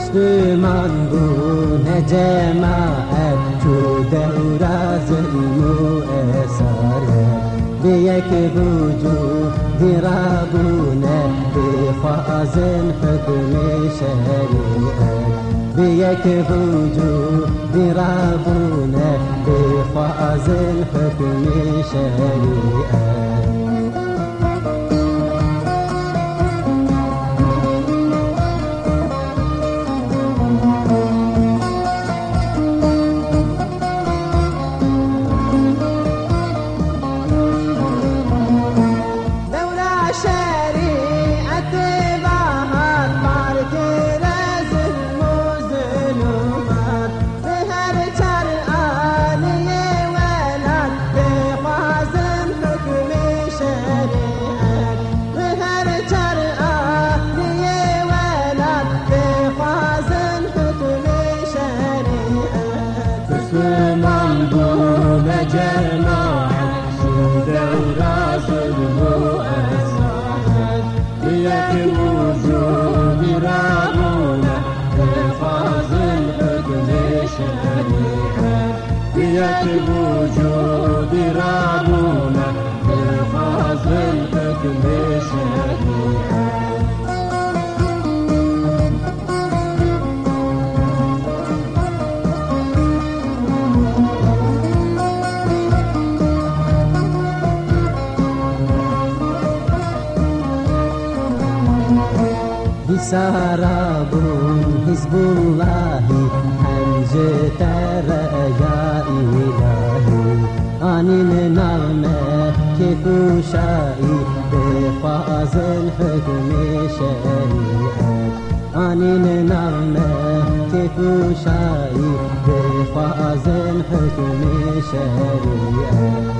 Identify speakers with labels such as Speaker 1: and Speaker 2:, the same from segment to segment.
Speaker 1: Müslüman bu ne cemaat Şu devra zulmü esaret Biyek vücud rabune Bifazın hükmü şeriat Biyek vücud rabune Bifazın hükmü şeriat Müslüman bu ne cemaat Şu devra zulmü Diyek vücud rabune Befazıl hükmü şeriat Bisarabun Hizbullahi Hemce tere
Speaker 2: نامه که گوشایی به فازل حکم
Speaker 1: شریعت. آنین نامه که گوشایی به فازل حکم شریعت.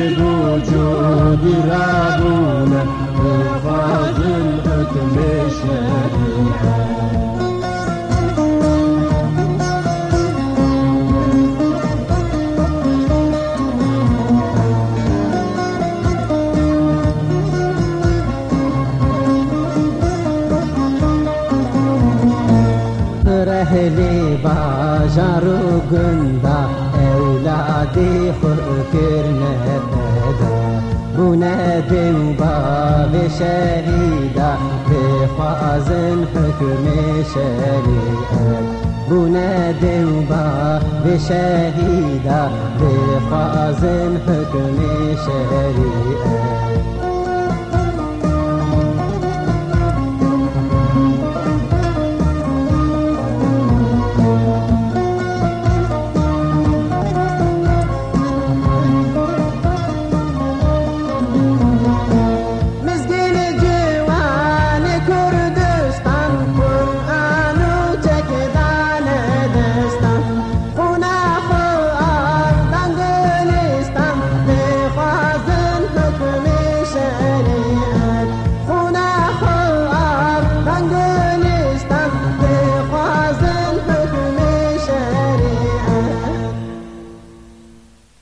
Speaker 1: Vücud rabune Hıfazın hükmü şeriat Rehli bajaru gunda evladi hükür nebeda Bu ne devba ve şerida ve fazın hükmü şeriat Bu ne devba